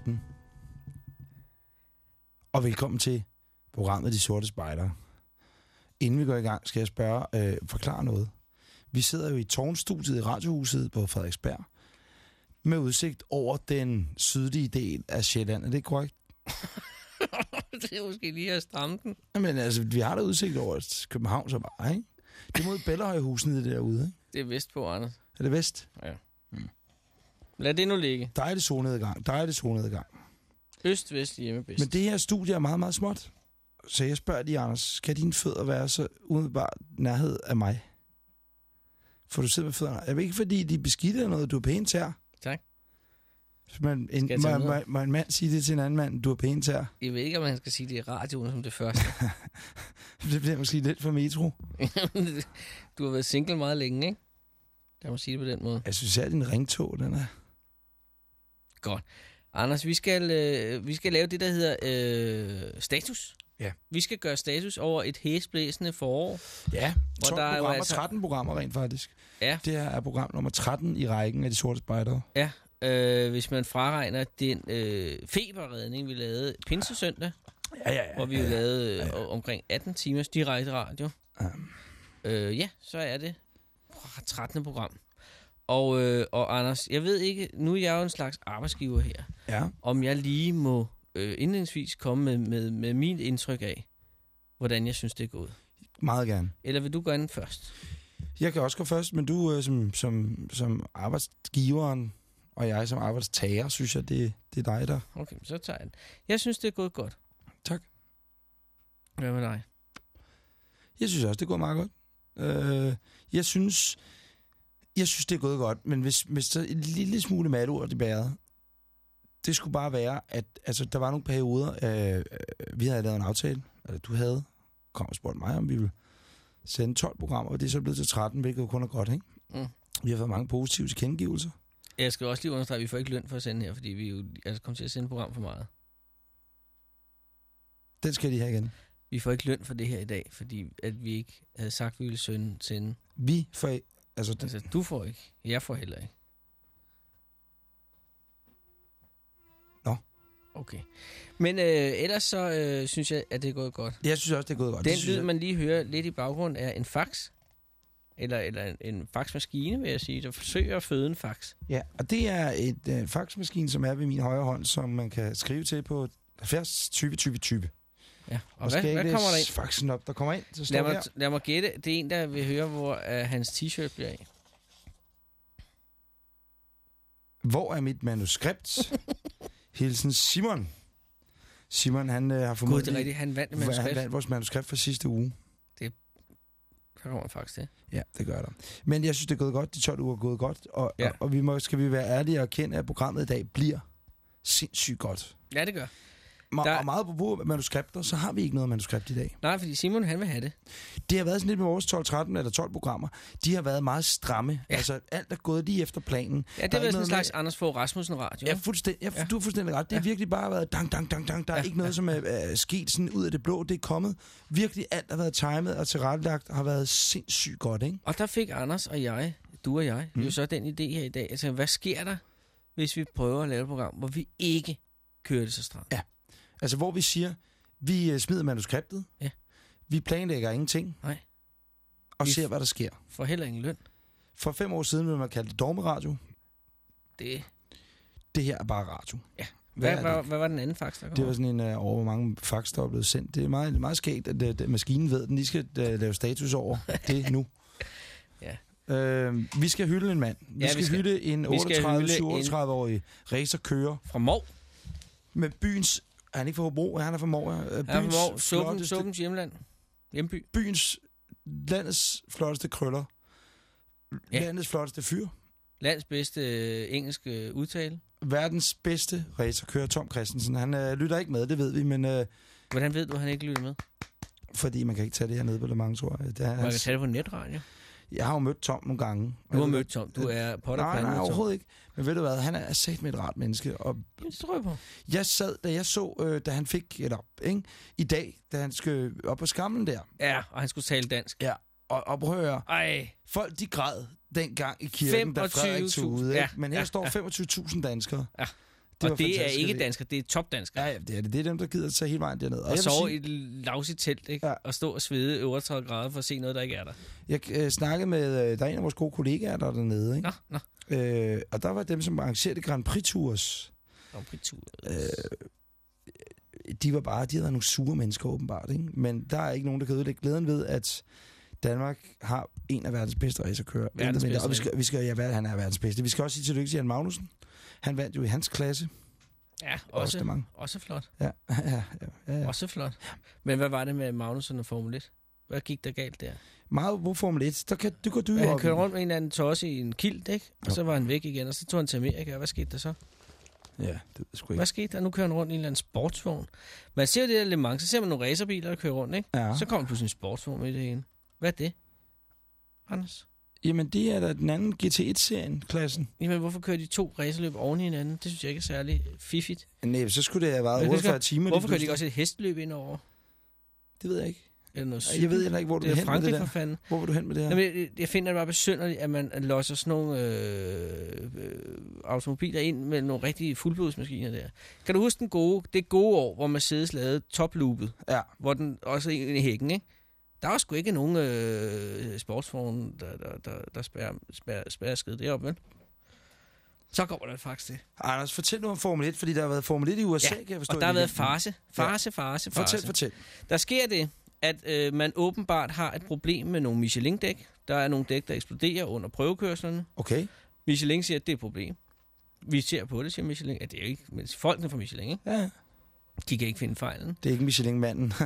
aften. Og velkommen til programmet De Sorte Spejdere. Inden vi går i gang, skal jeg spørge, øh, forklare noget. Vi sidder jo i tårnstudiet i Radiohuset på Frederiksberg, med udsigt over den sydlige del af Sjælland. Er det korrekt? det er måske lige at stramme den. Jamen altså, vi har da udsigt over København så bare, ikke? Det er mod Bellahøjhusen det derude, ikke? Det er vest på, Anders. Er det vest? Ja. Mm. Lad det nu ligge. Der er det zonedgang. Der er det zonedgang. Øst, vest, hjemme, bedst. Men det her studie er meget, meget småt. Så jeg spørger dig, Anders, skal dine fødder være så umiddelbart nærhed af mig? For du sidder med fødderne. Er det ikke fordi, de beskidte noget, du er pænt her? Tak. Man, en, må, må, må en mand sige det til en anden mand, du er pænt her? Jeg ved ikke, om man skal sige det i radioen som det første. det bliver måske lidt for metro. du har været single meget længe, ikke? Lad mig sige det på den måde. Jeg synes, at din ringtog, den er... Godt. Anders, vi skal, øh, vi skal lave det, der hedder øh, status. Ja. Vi skal gøre status over et hæsblæsende forår. Ja, 12 der er programmer, altså... 13 programmer rent faktisk. Ja. Det her er program nummer 13 i rækken af de sorte spejdere. Ja, øh, hvis man fraregner den øh, feberredning, vi lavede pinsesøndag, ja, ja, ja, hvor vi jo ja, lavede ja, ja. omkring 18 timers direkte radio. Ja. Øh, ja, så er det 13. program. Og, øh, og Anders, jeg ved ikke, nu er jeg jo en slags arbejdsgiver her, ja. om jeg lige må øh, indledningsvis komme med, med, med min indtryk af, hvordan jeg synes, det er gået. Meget gerne. Eller vil du gå anden først? Jeg kan også gå først, men du øh, som, som, som arbejdsgiveren, og jeg som arbejdstager, synes jeg, det, det er dig, der... Okay, så tager jeg den. Jeg synes, det er gået godt. Tak. Hvad med dig? Jeg synes også, det går meget godt. Øh, jeg synes, jeg synes, det er gået godt, men hvis, hvis der en lille smule malurt i bæret, det skulle bare være, at altså, der var nogle perioder, øh, vi havde lavet en aftale, eller du havde, kom og spurgte mig, om vi ville sende 12 programmer, og det er så blevet til 13, hvilket jo kun er godt, ikke? Mm. Vi har fået mange positive tilkendegivelser. Jeg skal også lige understrege, at vi får ikke løn for at sende her, fordi vi jo altså, kommer til at sende program for meget. Den skal de have igen. Vi får ikke løn for det her i dag, fordi at vi ikke havde sagt, at vi ville sende. sende. Vi får altså, altså, du får ikke. Jeg får heller ikke. Nå. Okay. Men øh, ellers så øh, synes jeg, at det er gået godt. Jeg synes også, det er gået godt. Den det lyd, jeg... man lige hører lidt i baggrund, er en fax. Eller, eller en, en faxmaskine, vil jeg sige, der forsøger at føde en fax. Ja, og det er et øh, faxmaskine, som er ved min højre hånd, som man kan skrive til på 70 20 20 20. Ja, og, og hvad, hvad kommer der ind? faxen op, der kommer ind, så står lad mig, her. lad mig gætte, det er en, der vil høre, hvor uh, hans t-shirt bliver af. Hvor er mit manuskript? Hilsen Simon. Simon, han øh, har formodentlig... Gud, det er rigtigt. Han vandt manuskript. Han vandt vores manuskript for sidste uge. Det kommer faktisk det. Ja, det gør der. Men jeg synes, det er gået godt. De 12 uger er gået godt. Og, ja. og, og vi må, skal vi være ærlige og erkende, at programmet i dag bliver sindssygt godt. Ja, det gør. Ma- der... Og meget på manuskripter, så har vi ikke noget manuskript i dag. Nej, fordi Simon, han vil have det. Det har været sådan lidt med vores 12-13 eller 12 programmer. De har været meget stramme. Ja. Altså, alt er gået lige efter planen. Ja, det er sådan en slags med... Anders Fogh Rasmussen radio. Ja, fuldstændig, ja, ja. du har fuldstændig ret. Det har ja. virkelig bare været dang, dang, dang, dang. Der er ja. ikke noget, som er, er sket sådan ud af det blå. Det er kommet. Virkelig alt har været timet og tilrettelagt har været sindssygt godt, ikke? Og der fik Anders og jeg, du og jeg, mm. jo så den idé her i dag. Altså, hvad sker der, hvis vi prøver at lave et program, hvor vi ikke kører det så stramt? Ja. Altså, hvor vi siger, vi smider manuskriptet. Ja. Vi planlægger ingenting. Nej. Og vi ser, hvad der sker. For heller ingen løn. For fem år siden ville man kalde det dogmeradio. Det... Det her er bare radio. Ja. Hvad, hvad, hvad, hvad var den anden fax, der kom? Det var sådan en uh, over, hvor mange fax, der er blevet sendt. Det er meget, meget skægt, at, at, at maskinen ved, den lige skal uh, lave status over det nu. ja. Uh, vi skal hylde en mand. Vi, ja, skal, vi skal hylde en 38-37-årig racerkører. Fra Mov. Med byens er han ikke fra Hobro? Han er fra Mor. Han er fra Mor. Suppen, Suppens hjemland. Hjemby. Byens, landets flotteste krøller. Ja. Landets flotteste fyr. Landets bedste øh, engelske udtale. Verdens bedste racerkører, Tom Christensen. Han øh, lytter ikke med, det ved vi, men... Øh, Hvordan ved du, at han ikke lytter med? Fordi man kan ikke tage det her nede på Le Mans, tror jeg. Det er, man kan tage det på netradio. Jeg har jo mødt Tom nogle gange. Du har mødt Tom. Du er på der Nej, nej, overhovedet ikke. Men ved du hvad, han er sat med et rart menneske. Og det tror jeg på. Jeg sad, da jeg så, øh, da han fik et op, ikke? i dag, da han skulle op på skamlen der. Ja, og han skulle tale dansk. Ja, og, og prøv at høre. Ej. Folk, de græd dengang i kirken, da Frederik tog ud. Ja, Men her ja, står 25.000 danskere. Ja. Og det er ikke dansker, det er topdanskere. Ja, ja, det er det. Det er dem, der gider tage hele vejen derned. Og jeg vil sove sige- i et lavsigt telt, ikke? Ja. Og stå og svede i 38 grader for at se noget, der ikke er der. Jeg øh, snakkede med, øh, der er en af vores gode kollegaer, der er dernede, ikke? Nå, nå. Øh, og der var dem, som arrangerede Grand Prix-tours. Grand Prix-tur. Øh, de var bare, de havde nogle sure mennesker åbenbart, ikke? Men der er ikke nogen, der kan ødelægge glæden ved, at Danmark har en af verdens bedste racerkører. Verdens bedste Og vi skal, vi skal, ja, han er verdens bedste. Vi skal også sige tillykke til Jan Magnussen. Han vandt jo i hans klasse. Ja, Også også, mange. også flot. Ja, ja, ja, ja. Også flot. Men hvad var det med Magnussen og Formel 1? Hvad gik der galt der? Meget på Formel 1. Der kan, det går du Ja, han kørte rundt med en eller anden tosse i en kilt, ikke? Og Jo. så var han væk igen, og så tog han til Amerika. Og hvad skete der så? Ja, det sgu ikke. Hvad skete der? Nu kører han rundt i en eller anden sportsvogn. Man ser jo det der Le Mans, så ser man nogle racerbiler, der kører rundt, ikke? Ja. Så kommer pludselig en sportsvogn med i det ene. Hvad er det? Anders? Jamen, det er da den anden GT1-serien, klassen. Jamen, hvorfor kører de to racerløb oven i hinanden? Det synes jeg ikke er særlig fiffigt. Nej, så skulle det have været Men det 48 skal- timer. Hvorfor kører de ikke også et hestløb ind over? Det ved jeg ikke. Eller noget Jeg ved heller ikke, hvor du det er hen med det for der. fanden. Hvor vil du hen med det her? Jamen, jeg, jeg finder det bare besynderligt, at man losser sådan nogle øh, øh, automobiler ind med nogle rigtige fuldblodsmaskiner der. Kan du huske den gode, det gode år, hvor Mercedes lavede toploopet, Ja. hvor den også er i hækken, ikke? Der var sgu ikke nogen øh, sportsvogn, der, der, der, der spærrer, spærrer, spærrer skid deroppe, vel? Så kommer der faktisk det. Anders, fortæl nu om Formel 1, fordi der har været Formel 1 i USA, Ja, kan jeg forstå. Og der har været farse, farse, farse, farse. Fortæl, fortæl. Der sker det, at øh, man åbenbart har et problem med nogle Michelin-dæk. Der er nogle dæk, der eksploderer under prøvekørslerne. Okay. Michelin siger, at det er et problem. Vi ser på det, siger Michelin. Ja, det er ikke, men folkene fra Michelin, ikke? Ja, de kan ikke finde fejlen. det er ikke Michelin-manden.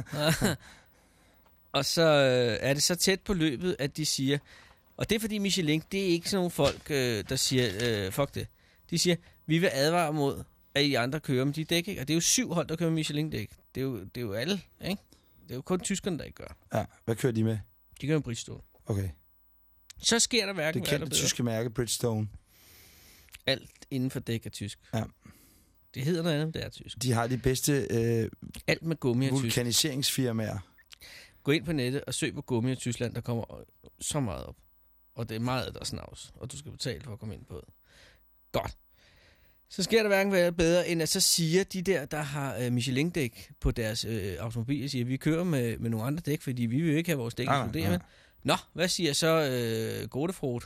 og så øh, er det så tæt på løbet, at de siger, og det er fordi Michelin, det er ikke sådan nogle folk, øh, der siger, øh, fuck det. De siger, vi vil advare mod, at I andre kører med de dæk, ikke? Og det er jo syv hold, der kører med Michelin-dæk. Det er jo, det er jo alle, ikke? Det er jo kun tyskerne, der ikke gør. ja, hvad kører de med? De kører med Bridgestone. Okay. Så sker der hverken Det kendte tyske mærke, Bridgestone. Alt inden for dæk er tysk. Ja. Det hedder noget andet, det er tysk. De har de bedste øh, Alt med gummi er tysk. vulkaniseringsfirmaer. Gå ind på nettet og søg på gummi i Tyskland, der kommer så meget op. Og det er meget, der er snavs, og du skal betale for at komme ind på det. Godt. Så sker der hverken være bedre, end at så siger de der, der har øh, Michelin-dæk på deres øh, automobil, siger, vi kører med, med nogle andre dæk, fordi vi vil jo ikke have vores dæk eksplodere. nej. vel? Nå, hvad siger så øh, Godefrot?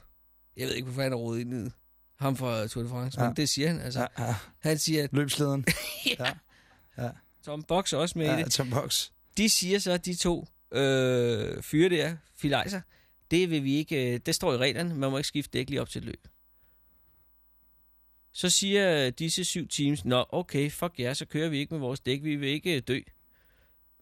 Jeg ved ikke, hvorfor han er rodet ind i det. Ham fra Tour de France, ja. Ja. men det siger han altså. Ja, Ja. ja. Han siger, at Løbslederen. ja. Ja. Tom Box også med i det. Ja, Tom Box. De siger så, de to øh, fyre der, filejser, det vil vi ikke, øh, det står i reglerne, man må ikke skifte dæk lige op til løb. Så siger disse syv teams, nå okay, fuck ja, så kører vi ikke med vores dæk, vi vil ikke øh, dø.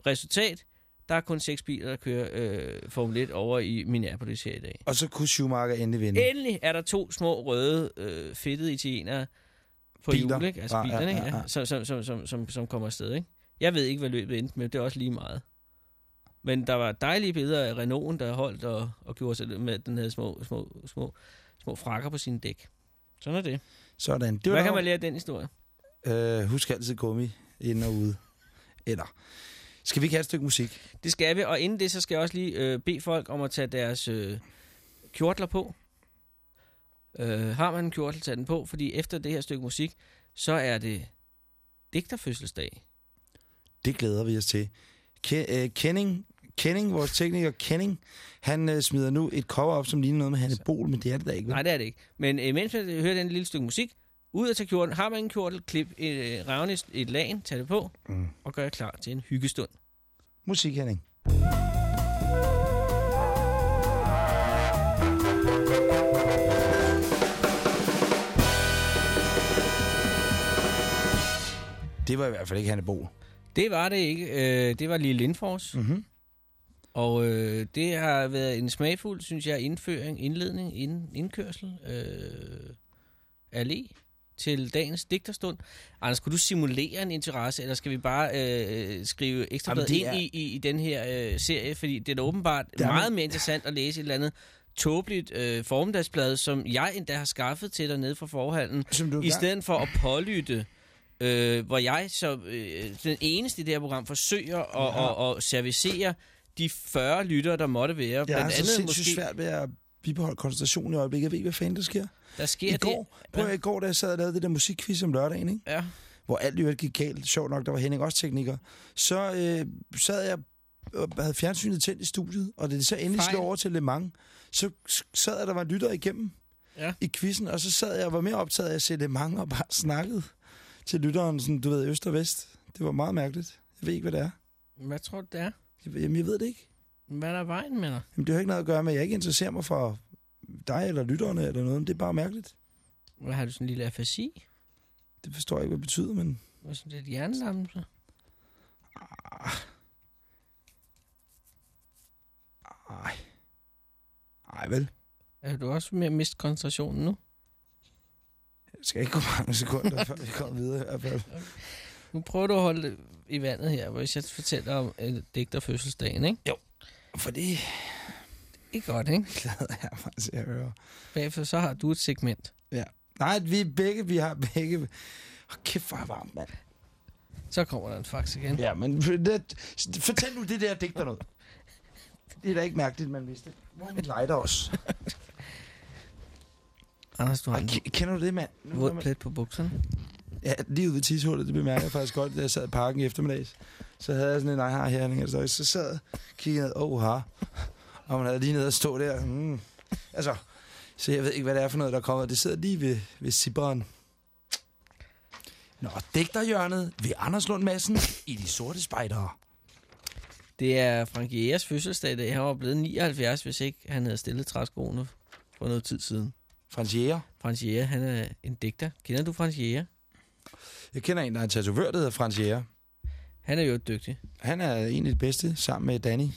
Resultat, der er kun seks biler, der kører øh, Formel 1 over i Minneapolis her i dag. Og så kunne Schumacher endelig vinde. Endelig er der to små røde, øh, fedtede italienere på Biler. hjul, ikke? Altså Ja, ja, bilerne, ja, ja, ja. Som, som, som, som, som, som kommer afsted, ikke? Jeg ved ikke, hvad løbet endte med, det er også lige meget. Men der var dejlige billeder af Renault'en, der holdt og, og gjorde sig med, den havde små, små, små, små frakker på sine dæk. Sådan er det. Sådan. Det Hvad kan man lære af den historie? Øh, husk altid gummi ind og ude. Eller, skal vi ikke have et stykke musik? Det skal vi, og inden det, så skal jeg også lige øh, bede folk om at tage deres øh, kjortler på. Øh, har man en kjortel, tag den på, fordi efter det her stykke musik, så er det digterfødselsdag. Det glæder vi os til. Ke- øh, Kenning, Kenning, vores tekniker Kenning, han øh, smider nu et cover op, som ligner noget med Hanne Bol, men det er det da ikke. vel? Nej, det er det ikke. Men øh, mens man hører den lille stykke musik, ud at tage kjorten, har man en kjortel, klip et, øh, ravne et, lagen, tag det på, Mm. og gør klar til en hyggestund. Musik, Henning. Det var i hvert fald ikke Hanne Bol. Det var det ikke. Øh, det var Lille Lindfors. Mm-hmm. Og øh, det har været en smagfuld, synes jeg, indføring, indledning, ind, indkørsel øh, allé til dagens digterstund. Anders, skulle du simulere en interesse, eller skal vi bare øh, skrive ekstra Jamen, ind er- i, i, i den her øh, serie? Fordi det er åbenbart er meget mere interessant at læse et eller andet tåbeligt øh, formiddagsblad, som jeg endda har skaffet til dig nede fra forhallen, i stedet for at pålytte, øh, hvor jeg så øh, den eneste i det her program forsøger at, Ja. ja. at, at servicere de 40 lyttere, der måtte være. Jeg Blandt så andet sindssygt måske... svært ved at bibeholdt koncentrationen i øjeblikket. Jeg ved ikke, hvad fanden der sker. Der sker I går, det. prøv, i går, da jeg sad og lavede det der musikquiz om lørdagen, ikke? Ja. hvor alt øvrigt gik galt, sjovt nok, der var Henning også tekniker, så øh, sad jeg og havde fjernsynet tændt i studiet, og det så endelig slog over til Le Mans, så sad jeg, der var lytter igennem Ja. i quizzen, og så sad jeg og var mere optaget af at se Le Mans og bare snakkede til lytteren, sådan, du ved, øst og vest. Det var meget mærkeligt. Jeg ved ikke, hvad det er. Hvad tror du, det er? Jeg, ved- jamen, jeg ved det ikke. Hvad er der vejen med dig? Jamen, det har ikke noget at gøre med, jeg ikke interesserer mig for dig eller lytterne eller noget. Det er bare mærkeligt. Hvad har du sådan en lille afasi? Det forstår jeg ikke, hvad det betyder, men... Hvad sådan lidt hjernelammelse? Ej. Ej, vel? Er du også med at miste koncentrationen nu? Det skal ikke gå mange sekunder, før vi kommer videre i hvert fald. Nu prøver du at holde det i vandet her, hvis jeg fortæller om en digterfødselsdagen, ikke? For det Ikke godt, ikke? glæder jeg mig til at høre. Bagefter så har du et segment. Nej, vi er begge, vi har begge... Oh, kæft, hvor er varmt, mand. Så kommer der en fax igen. Ja, men det, fortæl nu det der digter noget. Det er da ikke mærkeligt, man vidste. Hvor er min lighter også? Anders, du har Ej, en ke- Kender du det, mand? Nu, våd plet på bukserne. Ja, lige ude ved tishullet, det bemærker jeg faktisk godt, da jeg sad i parken i eftermiddags. Så havde jeg sådan en ejhar her, så, så sad jeg kiggede ned, åh, har. Og man havde lige nede og stå der. Mm. Altså, så jeg ved ikke, hvad det er for noget, der kommer. Det sidder lige ved, ved Siberen. Nå, digterhjørnet ved Anders Lund Madsen i De Sorte Spejdere. Det er Frank Jægers fødselsdag i dag. Han var blevet 79, hvis ikke han havde stillet træskoene for noget tid siden. Frans Jæger. Frans Jæger, han er en digter. Kender du Frans Jæger? Jeg kender en, der er en tatovør, der hedder Frans Jæger. Han er jo dygtig. Han er en af de bedste, sammen med Danny.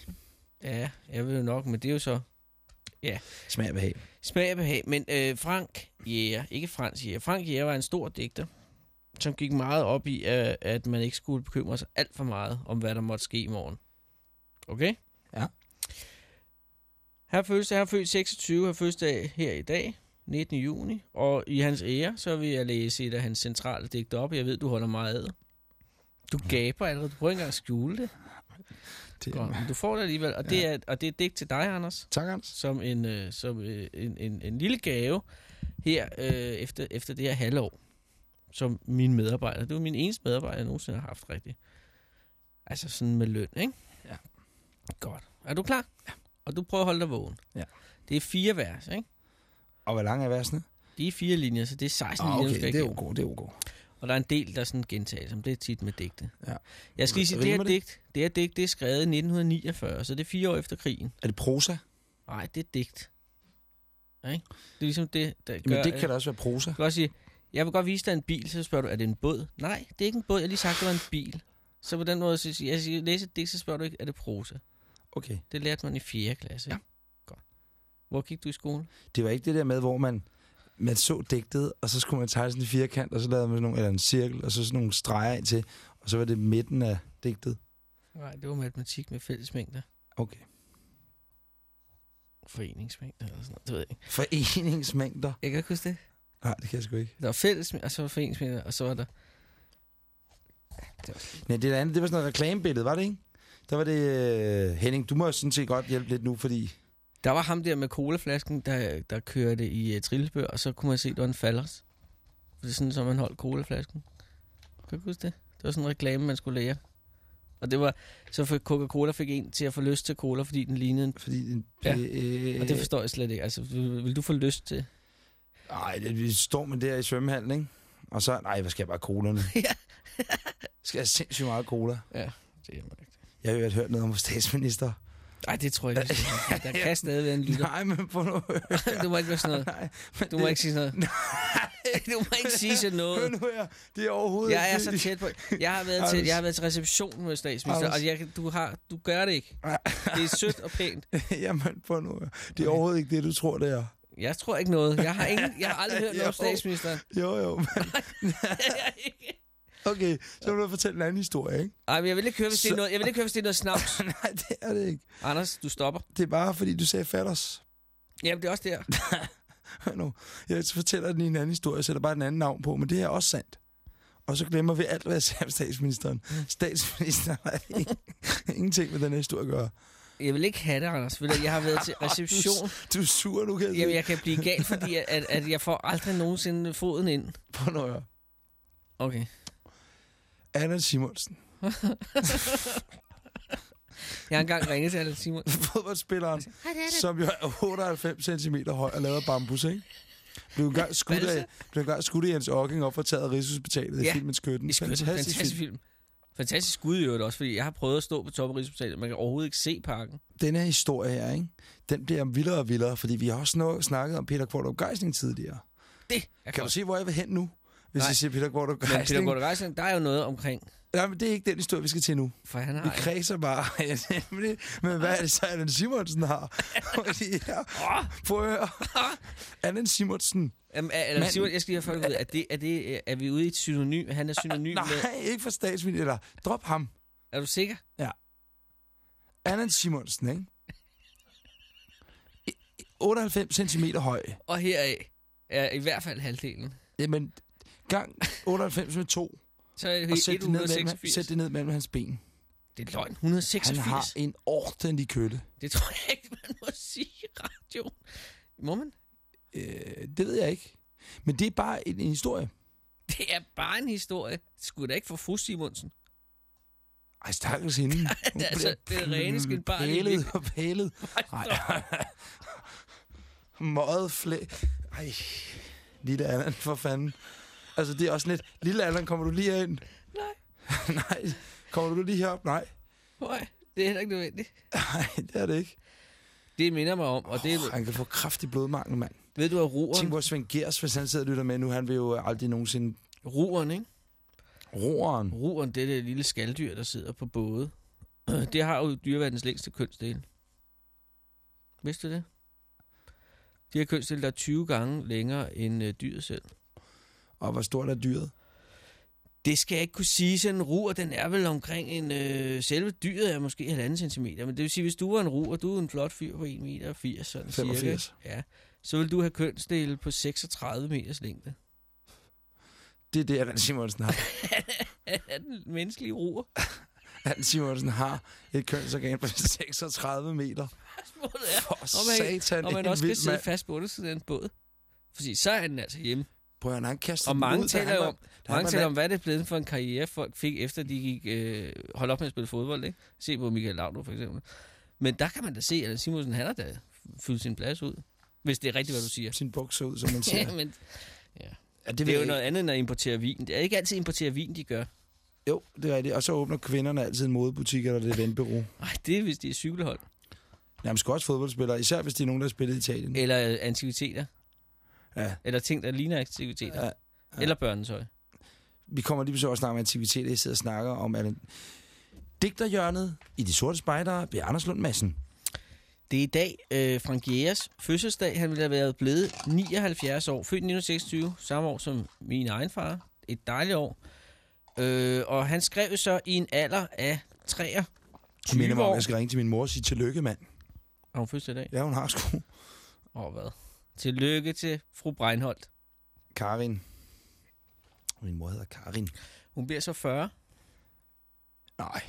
Ja, jeg ved jo nok, men det er jo så Smag af behag. smag og behag. Men øh, Frank Jæger, ikke Frans Jæger. Frank Jæger var en stor digter, som gik meget op i, at, at man ikke skulle bekymre sig alt for meget om, hvad der måtte ske i morgen. Okay? Ja. Her fødselsdag, han er født 26, har fødselsdag her i dag, 19. juni. Og i hans ære, så vil jeg læse et af hans centrale digter op. Jeg ved, du holder meget af. Du gaber allerede. Du prøver ikke engang at skjule det. Det, Godt, du får det alligevel. Og det, er, og det er et digt til dig, Anders Tak, Hans. som en, øh, som, øh, en, en, en lille gave her øh, efter, efter det her halvår, som min medarbejder. Det var min eneste medarbejder, jeg nogensinde har haft rigtigt. Altså sådan med løn, ikke? Ja. Godt. Er du klar? Ja. Og du prøver at holde dig vågen. Ja. Det er fire vers, ikke? Og hvor lang er versene? Det er fire linjer, så det er 16 Ah, linjer, okay, skal det er igennem. ok, det er ok. Og der er en del, der sådan gentages, som det er tit med digte. Ja. Jeg skal lige sige, det her, digt, det her digt, det er skrevet i 1949, så det er fire år efter krigen. Er det prosa? Nej, det er digt. Ja, ikke? Det er ligesom det, der gør... Men det kan da også være prosa. Kan også sige, jeg vil godt vise dig en bil, så spørger du, er det en båd? Nej, det er ikke en båd, jeg har lige sagt, det var en bil. Så på den måde, så jeg siger, læse et digt, så spørger du ikke, er det prosa? Okay. Det lærte man i 4. klasse. Ja. Hvor gik du i skole? Det var ikke det der med, hvor man, man så digtet, og så skulle man tegne sådan en firkant, og så lavede man sådan nogle, eller en cirkel, og så sådan nogle streger ind til, og så var det midten af digtet. Nej, det var matematik med fællesmængder. Okay. Foreningsmængder eller sådan noget. Det ved jeg ikke. Foreningsmængder. Jeg kan ikke huske det. Nej, det kan jeg sgu ikke. Der var fællesmængder, og så var foreningsmængder, og så var der... Nej, det andet, det var sådan noget reklamebillede, var det ikke? Der var det, øh, Henning, du må sådan set godt hjælpe lidt nu, fordi... Der var ham der med colaflasken, der, der kørte i uh, trillebør, og så kunne man se, at det var en falders. Det er sådan, som man holdt colaflasken. Kan du huske det? Det var sådan en reklame, man skulle lære. Og det var, så fik Coca-Cola fik en til at få lyst til cola, fordi den lignede en... fordi den, Ja, øh, Og det forstår jeg slet ikke. Altså, vil, vil du få lyst til... Ej, det, vi står med der i svømmehallen, ikke? Og så, nej, hvad skal jeg bare colerne? Ja. skal jeg sindssygt meget cola? Ja, det er rigtigt. Jeg har jo hørt noget om vores statsminister. Nej, det tror jeg ikke. Der kan stadig en lytter. Nej, men på nu. Du må ikke være sådan noget. Nej, Du må ikke sige sådan noget. Du må ikke sige sådan Hør noget. nu her, det er overhovedet Jeg er så det. tæt på. Jeg har været til, jeg har været til reception med statsminister, og jeg, du, har, du gør det ikke. Det er sødt og pænt. Jamen, på nu her. Det er overhovedet ikke det, du tror, det er. Jeg tror ikke noget. Jeg har, ingen, jeg har aldrig hørt noget om Jo. statsministeren. Jo, jo, men okay, så vil du fortælle en anden historie, ikke? Ej, men jeg vil ikke høre, hvis det er noget, jeg vil ikke høre, hvis det er noget snavs. Nej, det er det ikke. Anders, du stopper. Det er bare, fordi du sagde fatters. Jamen, det er også der. Hør nu. Jeg fortæller den i en anden historie, jeg sætter bare en anden navn på, men det er også sandt. Og så glemmer vi alt, hvad jeg sagde om statsministeren. Statsministeren har ingen- ingenting med den her historie at gøre. Jeg vil ikke have det, Anders. Du, Jeg har været til reception. Du er sur, nu kan jeg Jamen, jeg kan blive gal, fordi at, at, jeg får aldrig nogensinde foden ind. Prøv nu at høre. Okay. Anna Simonsen, Jeg har engang ringet til Allan Simon. fodboldspilleren, som jo er 98 cm høj og lavet af bambus, ikke? Blev engang skudt af, blev engang skudt af Jens Ocking op for taget af Rigshospitalet Ja, i filmen Skytten. I skytten. Fantastisk, Fantastisk film. film. Fantastisk skud i øvrigt også, fordi jeg har prøvet at stå på toppen af Rigshospitalet. Man kan overhovedet ikke se parken. Den her historie her, ikke? den bliver vildere og vildere, fordi vi har også snakket om Peter Kvartrup Geisling tidligere. Det Kan du godt. se, hvor jeg vil hen nu? Hvis Nej. jeg siger Peter Kvartrup Men Peter Geisling. Gordo Geisling, der er jo noget omkring, Nej, men det er ikke den historie, vi skal til nu. for han Vi har... kredser bare. Ja, nemlig. men hvad er det så, Allan Simonsen har? Fordi, ja, prøv at høre. Allan Simonsen. Jamen, eller, Manden- Simon, jeg skal lige have folk ud. Er, det, er, det, er vi ude i et synonym? Han er synonym Nej, med... ikke for statsminister. Eller drop ham. Er du sikker? Allan Simonsen, ikke? I- i- 98 cm høj. Og heraf er i hvert fald halvdelen. Jamen, gang 98 med 2. Så Og sæt det, ned mellem, 186. sæt det ned mellem hans ben. Det er løgn. Han 186. har en ordentlig kølle. Det tror jeg ikke, man må sige i radioen. Må man? Øh, det ved jeg ikke. Men det er bare en, en historie. Det er bare en historie. Skulle da ikke for fru Simonsen. Ej, stakkels hende. Hun Det er altså- bliver det er rene skinbarlige Pælet lig. og pælet. Ej, Møget flæ... Ej, lille Allan, for fanden. Altså, det er også lidt... Lille Allan, kommer du lige ind? Nej. Nej. Kommer du lige herop? Nej. Nej, det er heller ikke nødvendigt. Nej, det er det ikke. Det minder mig om, og det er, Oh, han kan få kraftig blodmangel, mand. ved du, at Tænk, roeren, hvor Svend Gers, hvis han sidder og lytter med nu, han vil jo aldrig nogensinde... roeren, ikke? Roeren. Roeren, det er det lille skalddyr, der sidder på både. Det har jo dyreverdens længste kønsdel. Vidste du det? De her kønsdele, der er 20 gange længere end øh, dyret selv. Og hvor stort er dyret? Det skal jeg ikke kunne sige. Sådan en ruer, den er vel omkring en... Øh, selve dyret er måske halvanden centimeter. Men det vil sige, hvis du var en ruer, du er en flot fyr på 1 meter 80, sådan 85. cirka. Ja. Så vil du have kønsdele på 36 meters længde. Det er det, Allan Simonsen har. den menneskelige ruer? Allan Simonsen har et kønsorgan på 36 meter. Spørgsmålet er, For om man, satan, om man også skal sidde mand. fast på undersiden af en båd. Fordi så er den altså hjemme. Prøv at han kaster Og mange ud, taler jo var- om, han mange var taler om, hvad det er blevet for en karriere, folk fik, efter de gik øh, holdt op med at spille fodbold. Ikke? Se på Michael Laudrup for eksempel. Men der kan man da se, at Simonsen han har da fyldt sin plads ud. Hvis det er rigtigt, hvad du siger. sin bukser ud, som man siger. Ja, men ja, det, ved det er jo noget andet end at importere vin. Det er ikke altid importere vin, de gør. Jo, det er rigtigt. Og så åbner kvinderne altid en modebutik eller det venbureau. Nej, det er, hvis de er cykelhold. Jamen, skal også fodboldspillere, især hvis de er nogen, der har spillet i Italien. Eller antikviteter. Ja, Eller ting, der ligner antikviteter. ja. Ja. Eller børnetøj. Vi kommer lige besøg at snakke om aktiviteter. Jeg sidder og snakker om Allan. Digterhjørnet i De Sorte Spejdere ved Anders Lund Madsen. Det er i dag øh, Frank Jægers fødselsdag. Han ville have været blevet 79 år. Født i 1926, samme år som min egen far. Et dejligt år. Øh, og han skrev så i en alder af 23 Jeg minder mig år. at jeg skal ringe til min mor og sige tillykke, mand. Har hun fødselsdag i dag? Ja, hun har sgu. Og hvad? Tillykke til fru Breinholt. Karin. Min mor hedder Karin. Hun bliver så 40. Nej,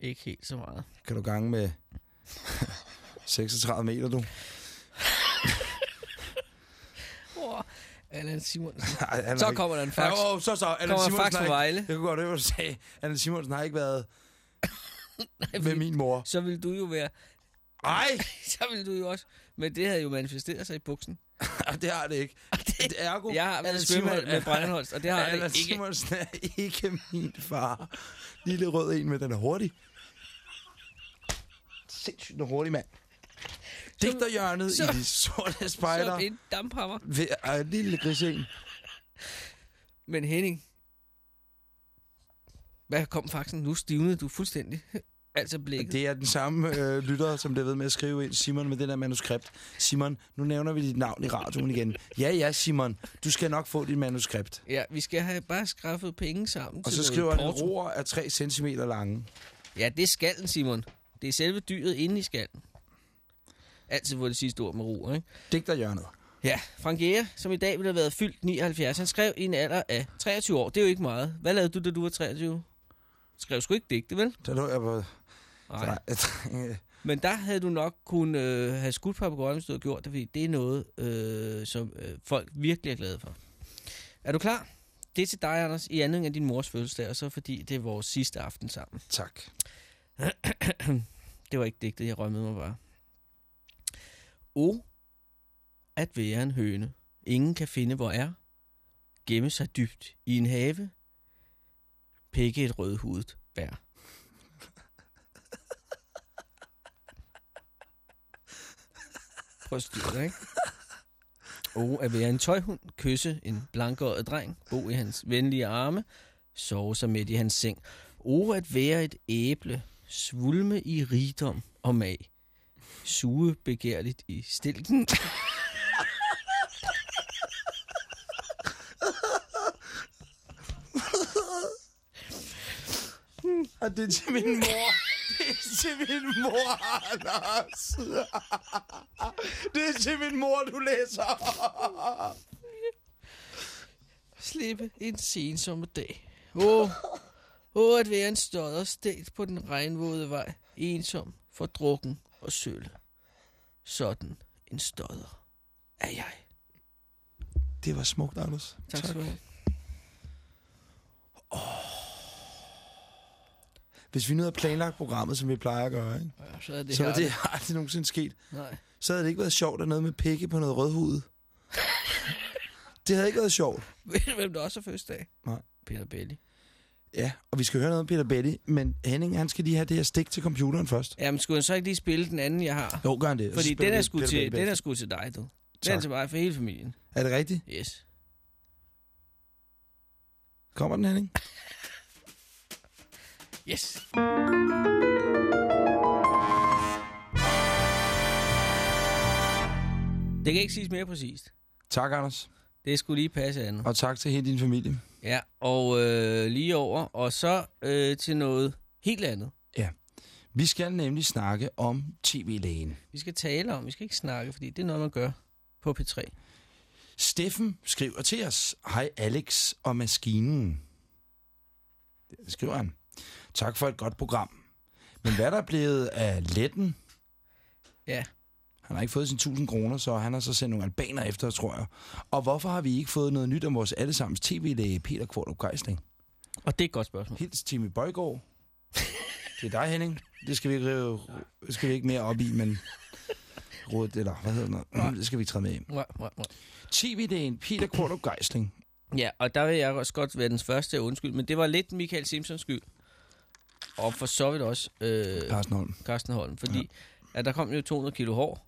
Ikke helt så meget. kan du gange med 36 meter, du? Oh, Allan Simonsen. Nej, han Så ikke- kommer der en fax. Ja, åh, så så. Allan Simonsen fax fra ikke... Vejle. Jeg kunne godt høre, hvad du sagde. Allan Simonsen har ikke været med min mor. Så vil du jo være... Nej, Så vil du jo også... Men det havde jo manifesteret sig i buksen. det har det ikke. Det er ergo. Jeg har været svømmehal med Breinholt, og det har Allan det ikke. Simonsen er ikke min far. Lille rød en, men den er hurtig. Sindssygt en hurtig mand. Digterhjørnet i de sorte spejder. Som en damphammer. Ved, uh, lille grisen. Men Henning, hvad kom faxen? Nu stivnede du fuldstændig. Altså blikket. Det er den samme øh, lytter, som blev ved med at skrive ind. Simon med det der manuskript. Simon, nu nævner vi dit navn i radioen igen. Ja, ja, Simon. Du skal nok få dit manuskript. Ja, vi skal have bare skaffet penge sammen Og til så skriver han, at roer er 3 cm lange. Ja, det er skallen, Simon. Det er selve dyret inde i skallen. Altid hvor det sidste ord med ro, ikke? Digterhjørnet. Ja, Frank Jæger, som i dag ville have været fyldt 79, han skrev i en alder af 23 år. Det er jo ikke meget. Hvad lavede du, da du var 23? Skrev sgu ikke digte, vel? Der lå jeg på... Nej. Men der havde du nok kunne øh, have skudt du havde gjort det, fordi det er noget, øh, som øh, folk virkelig er glade for. Er du klar? Det er til dig, Anders, i anledning af din mors fødselsdag, og så fordi det er vores sidste aften sammen. Tak. Det var ikke digtet, jeg rømmede mig bare. O, at være en høne. Ingen kan finde, hvor er. Gemme sig dybt i en have. Pikke et rødhudet bær. Prøv ikke? O, at være en tøjhund. Kysse en blankåret dreng. Bo i hans venlige arme. Sove sig midt i hans seng. O, at være et æble. Svulme i rigdom og mag. Suge begærligt i stilken. Og det er til min mor. Det er til min mor, Anders. Det er til min mor, du læser. Slippe en sensomme dag. Åh, åh, at være en stodder stegt på den regnvåde vej. Ensom, fordrukken og sølle. Sådan en stodder er jeg. Det var smukt, Anders. Tak, skal du have. Hvis vi nu havde planlagt programmet, som vi plejer at gøre, ikke? Ja, så er det så var det aldrig nogensinde sket. Nej. Så havde det ikke været sjovt at noget med pikke på noget rødhudet. det havde ikke været sjovt. Ved du, hvem der også har fødselsdag? Nej. Peter Belli. Ja, og vi skal høre noget om Peter Belli, men Henning, han skal lige have det her stik til computeren først. Jamen, skulle han så ikke lige spille den anden, jeg har? Jo, gør han det. Fordi den er, sgu til, den er sgu til dig, du. Den Tak. er til mig for hele familien. Er det rigtigt? Yes. Kommer den, Henning? Yes. Det kan ikke siges mere præcist. Tak, Anders. Det skulle lige passe andet. Og tak til hele din familie. Ja, og øh, lige over, og så øh, til noget helt andet. Vi skal nemlig snakke om tv-lægen. Vi skal tale om, vi skal ikke snakke, fordi det er noget, man gør på P3. Steffen skriver til os. Hej Alex og maskinen. Det skriver han. Tak for et godt program. Men hvad der er blevet af letten? Ja. Han har ikke fået sine 1000 kroner, så han har så sendt nogle albaner efter, tror jeg. Og hvorfor har vi ikke fået noget nyt om vores allesammens tv-læge, Peter Kvartrup Geisling? Og det er et godt spørgsmål. Hils Timmy Bøjgaard. Det er dig, Henning. Det skal vi ikke, skal vi ikke mere op i, men... Rådet, eller hvad hedder det? noget? Det skal vi ikke træde med mwah, mwah. TV-lægen Peter Kvartrup Geisling. Ja, og der vil jeg også godt være den første undskyld, men det var lidt Michael Simpsons skyld. Og for så vidt også øh, Carsten Holm. Carsten Holm, fordi ja. at der kom jo 200 kilo hår,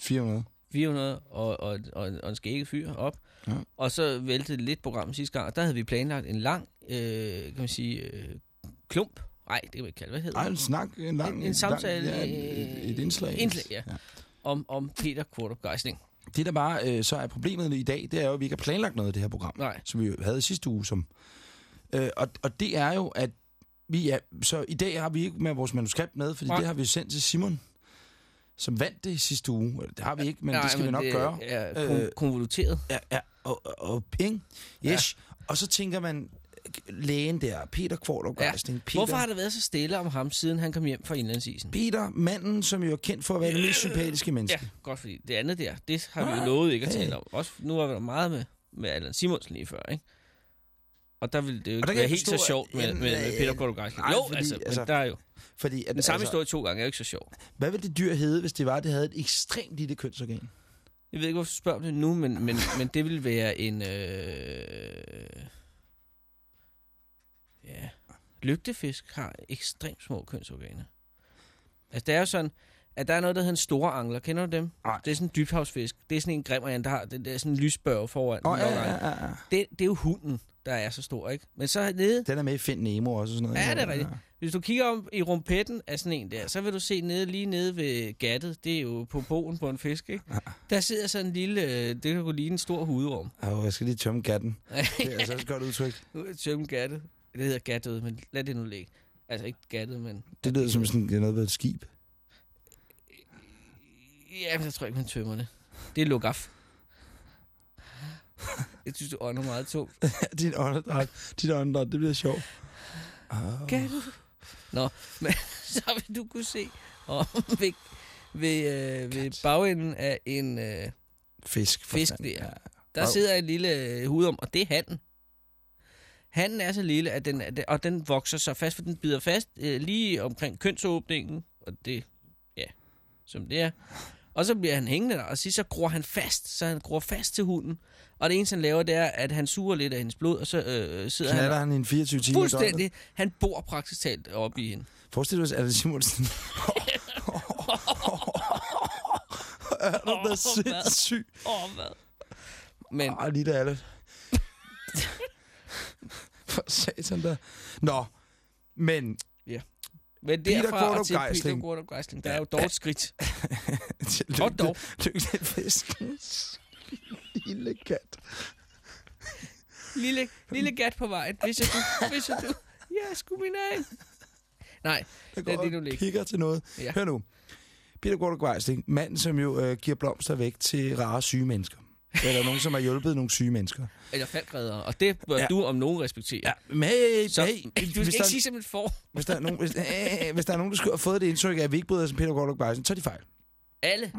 400. 400 og, og, og, og en skægget fyr op. Ja. Og så væltede det lidt programmet sidste gang, og der havde vi planlagt en lang, øh, kan man sige, øh, klump. Nej, det kan man ikke kalde. Hvad hedder Ej, det? en snak, en lang... En- en samtale, Lang, ja, et, et indslag. indslag, ja. Om, om Peter Kvartrup Geisling. Det, der bare øh, så er problemet i dag, det er jo, at vi ikke har planlagt noget af det her program. Nej. Som vi havde sidste uge. Som, øh, og, og det er jo, at vi er... Så i dag har vi ikke med vores manuskript med, fordi Nej. det har vi sendt til Simon, som vandt det sidste uge. Det har vi ikke, men Nej, det skal vi nok det gøre. er Øh, kon- konvoluteret. Ja, ja, og, og, og ikke? Yes. Ja. Og så tænker man, lægen der, Peter Kvartrup Ja. Geisling. Peter, Hvorfor har der været så stille om ham, siden han kom hjem fra indlandsisen? Peter, manden, som jo er kendt for at være det mest sympatiske menneske. Ja, godt, fordi det andet der, det har vi jo lovet ikke at Hey. tale om. Også nu var vi der meget med, med Allan Simonsen lige før, ikke? Og der ville det jo ikke være helt så sjovt med, med, med Peter Kvartrup Geisling. Nej, Jo, fordi, altså, altså, men der er jo. Fordi at, Den samme altså, historie to gange er jo ikke så sjov. Hvad ville det dyr hedde, hvis det var, at det havde et ekstremt lille kønsorgan? Jeg ved ikke, hvorfor du spørger om det nu, men, men, men det vil være en... Øh, ja, lygtefisk har ekstremt små kønsorganer. Altså, det er jo sådan, at der er noget, der hedder en store angler. Kender du dem? Nej. Det er sådan en dybhavsfisk. Det er sådan en grimmerjand, der har den der sådan en lysbørge foran. Den ja, ja, ja, ja. Det, det er jo hunden, der er så stor, ikke? Men så nede, Den er med i Find Nemo også og sådan noget. Ja, det er rigtigt. hvis du kigger om i rumpetten af sådan en der, så vil du se nede, lige nede ved gattet, det er jo på bogen på en fisk, ikke? Der sidder sådan en lille, øh, det kan kunne ligne en stor hudorm. Åh, jeg skal lige tømme gatten. Det er altså et godt udtryk. Er det tømme gattet. Det hedder gattet, men lad det nu ligge. Altså ikke gattet, men... Det lyder som sådan det er noget ved et skib. Ja, men jeg tror ikke, man tømmer det. Det er lukaf. Jeg synes, du ånder meget tungt. Din åndedræt, dit åndedræt, det bliver sjovt. Oh. Gattet. Nå, men så vil du kunne se om ved, ved, øh, ved bagenden af en øh, Fisk. fisk der. Der Og- sidder en lille øh, hud om, og det er handen. Handen er så lille, at den- og den vokser så fast, for den bider fast øh, lige omkring kønsåbningen, og det, ja, som det er. Og så bliver han hængende der, og så, så gror han fast, så han gror fast til hunden. Og det eneste, han laver, det er, at han suger lidt af hendes blod, og så øh, sidder Knaller han han en 24 timer fuldstændig, han bor praktisk talt op i hende. Forestil dig, at Allan Simonsen... er du da Åh, hvad? sindssyg? Åh, oh, hvad? Men Ah, lige der er det. For satan der. Nå, men... Men Peter derfra og Qvortrup til Peter Geisling. Qvortrup Geisling, der er jo dog et skridt. Lykke, Og dog. lykke til fiskens lille kat. Lille, lille gat på vejen. Hvis jeg du, hvis jeg du. Ja, sgu min egen. Nej, Det er det, du ligger. pikker til noget. Ja. Hør nu. Peter Gordak Weisling, manden, som jo øh, giver blomster væk til rare syge mennesker. Eller nogen, som har hjulpet nogle syge mennesker. eller faldgræder. Og det bør Ja. du om nogen respektere. Ja, men hey, Så hey, du skal hvis, ikke der, sige et for. hvis, der er nogen, hvis, øh, hvis der er nogen, der skulle have fået det indtryk af, at vi ikke bryder os om Peter Gordak Weisling, så er de fejl. Alle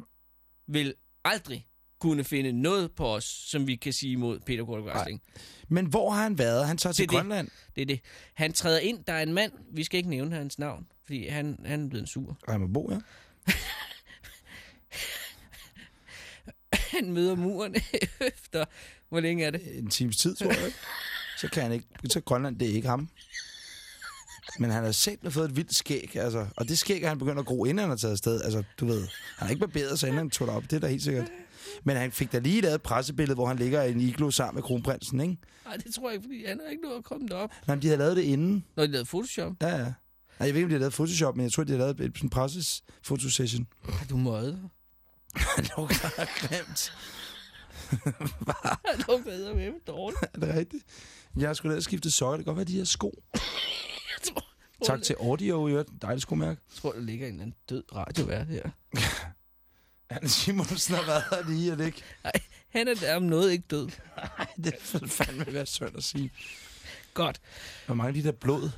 vil aldrig kunne finde noget på os, som vi kan sige imod Peter Qvortrup Geisling. Men hvor har han været? Han tager til Det er det. Grønland. Det er det. Han træder ind. Der er en mand. Vi skal ikke nævne hans navn, fordi han, han er blevet sur. Reimer Bo, ja. Han møder muren efter... Hvor længe er det? En times tid, tror jeg. Så kan han ikke. Så Grønland, det er ikke ham. Men han har selv fået et vildt skæg, altså. Og det skæg er han begyndt at gro, inden han har taget afsted. Altså, du ved, han har ikke barberet sig, inden han tog det op. Det er da helt sikkert. Men han fik da lige lavet et pressebillede, hvor han ligger i en iglo sammen med kronprinsen, ikke? Nej, det tror jeg ikke, fordi han har ikke nået at komme derop. Nej, men de havde lavet det inden. Når de lavede Photoshop. Ja, ja. Nej, jeg ved ikke, om de har lavet Photoshop, men jeg tror, de har lavet et sådan presses fotosession. Har du møget? Det var godt grimt. Han bedre med dårligt. Er det rigtigt? Jeg har sgu da skiftet sokker. Det kan godt være, de her sko. Tror, Tak til Audio, i øvrigt. Dejligt skomærke. Jeg tror, der ligger en eller anden død radiovært her. Anne Simonsen har været her lige, er det ikke? Han er der om noget ikke død. Nej, det vil fandme være synd at sige. Godt. Hvor mange af de der blod?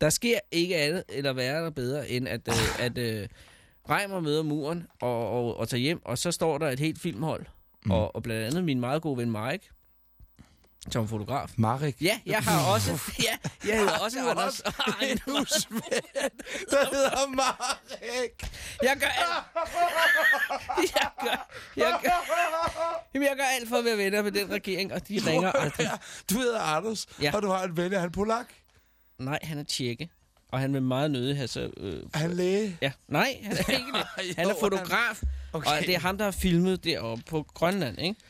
Der sker ikke andet eller værre eller bedre, end at, øh, at øh, Reimer møder muren og, og, og tager hjem, og så står der et helt filmhold. Mm. Og, og blandt andet min meget gode ven Mike, som fotograf. Marek. Ja, jeg har også... Ja, jeg hedder også Du er Anders. også En der hedder Marek. Jeg gør alt. Jeg gør, jeg gør, jamen, jeg gør alt for at være venner med den regering, og de ringer aldrig. Du hedder Anders, Ja. og du har en ven, er han polak? Nej, han er tjekke. Og han vil meget nødig have så... Øh, Er han læge? ja, nej, han er ikke det. Han er fotograf, Okay. og det er ham, der har filmet deroppe på Grønland, ikke?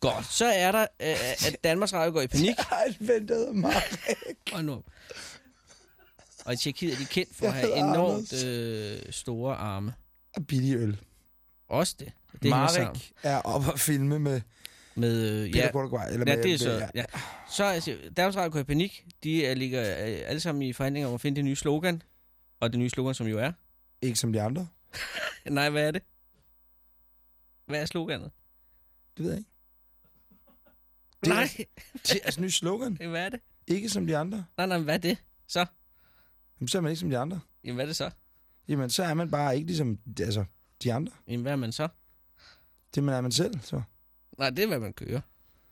Godt, så er der, øh, at Danmarks Radio går i panik. Jeg har en ven, der hedder Marek. Og, nu. og i Tjekkiet er de kendt for at have enormt øh, store arme. Og billig øl. Også det. Det Marek er oppe at filme med med... Øh, Peter ja, Gordak eller Ja, med, det er så. med- Ja. Så altså, Danmarks Radio går i panik. De er, ligger øh, alle sammen i forhandlinger om at finde det nye slogan. Og det nye slogan, som jo er... Ikke som de andre. Nej, hvad er det? Hvad er sloganet? Det ved jeg ikke. Det er, Nej, Det er altså ny slogan. hvad er det? Ikke som de andre. Nej, nej, hvad er det? Så? Jamen, så er man ikke som de andre. Jamen, hvad er det så? Jamen, så er man bare ikke ligesom altså, de andre. Jamen, hvad er man så? Det man er man selv, så. Nej, det er, hvad man kører.